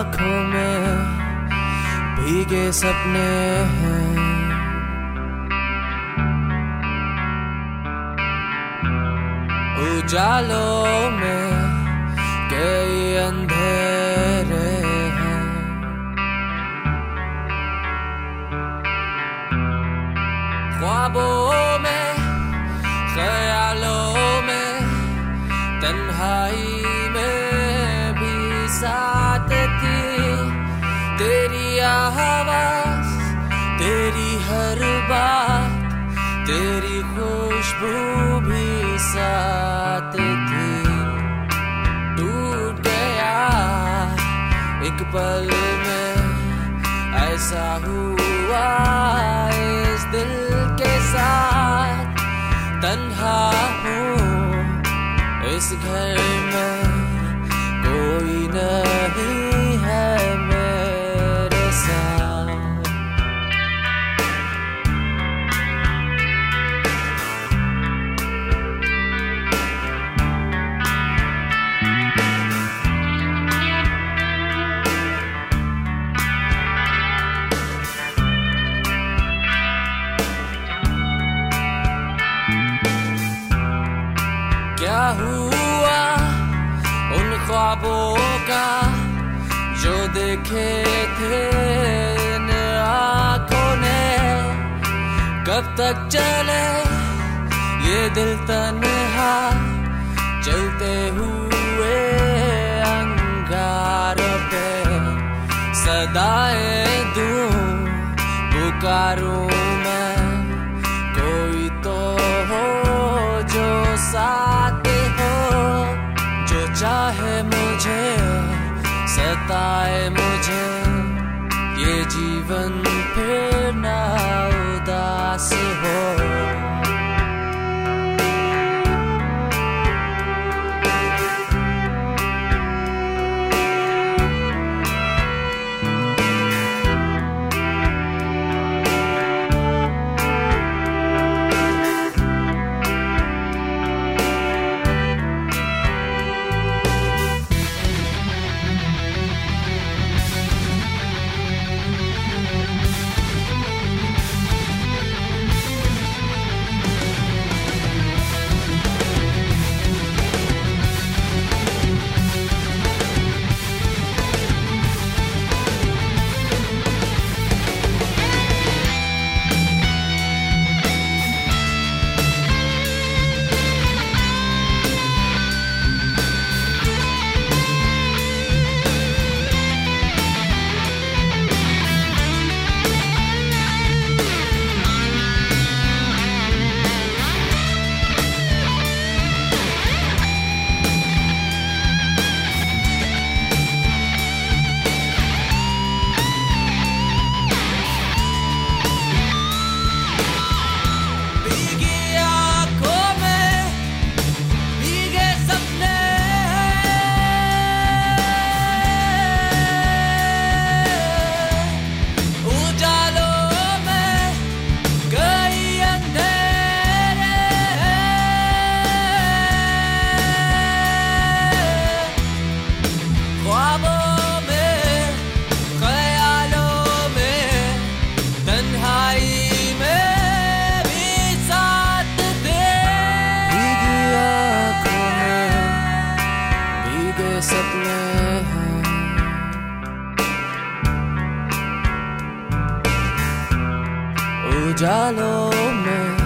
آنکھوں میں بھیگے سپنے ہیں۔ اجالوں میں آواز تیری ہر بات، تیری خوشبو بھی ساتھ تھی۔ ٹوٹ گیا ایک پل میں، ایسا ہوا اس دل کے ساتھ۔ تنہا ہوں اس گھر میں خوابوں کا جو دیکھے تھے ان آنکھوں نے، کب تک چلے یہ دل تنہا، چلتے ہوئے انگاروں پہ صدائیں دوں پکاروں میں، کوئی تو ہو جو ساتھ ستائے مجھے یہ جیون پھر نہ اداس ہو۔ اجالوں میں